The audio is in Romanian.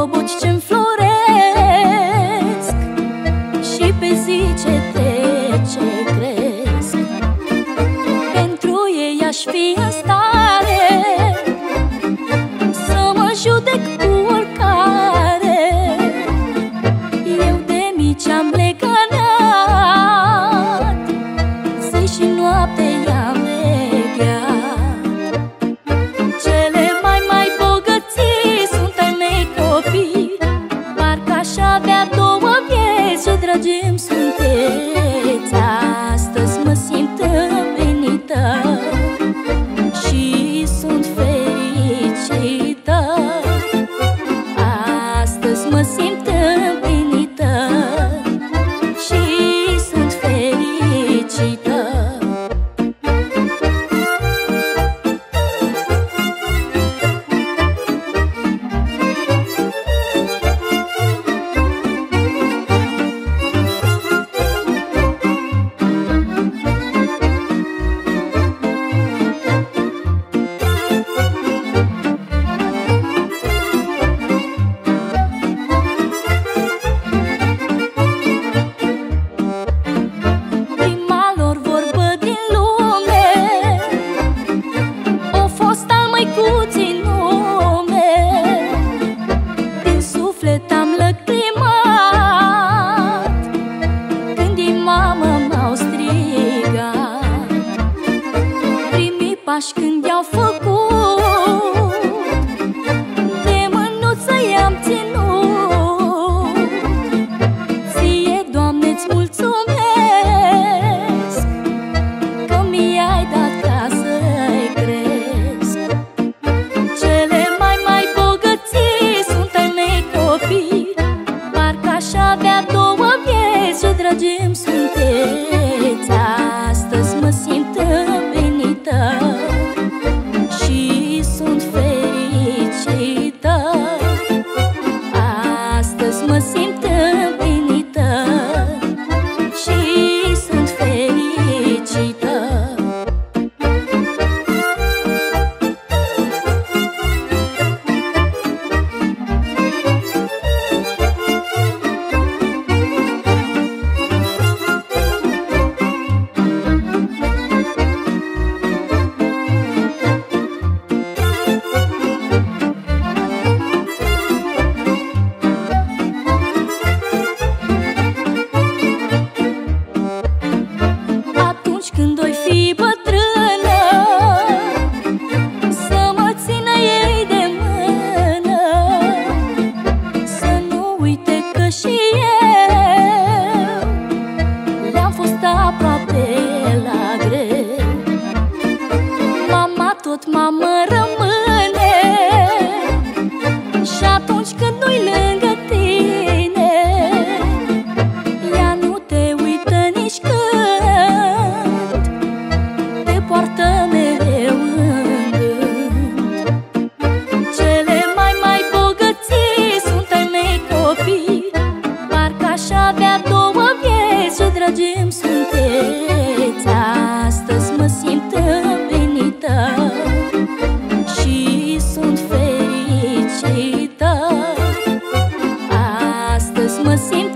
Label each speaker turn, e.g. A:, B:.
A: Ca doi bobuci ce înfloresc Și pe zi ce trece cresc. Pentru ei aș fi în stare Să mă judec cinta dreams mama seem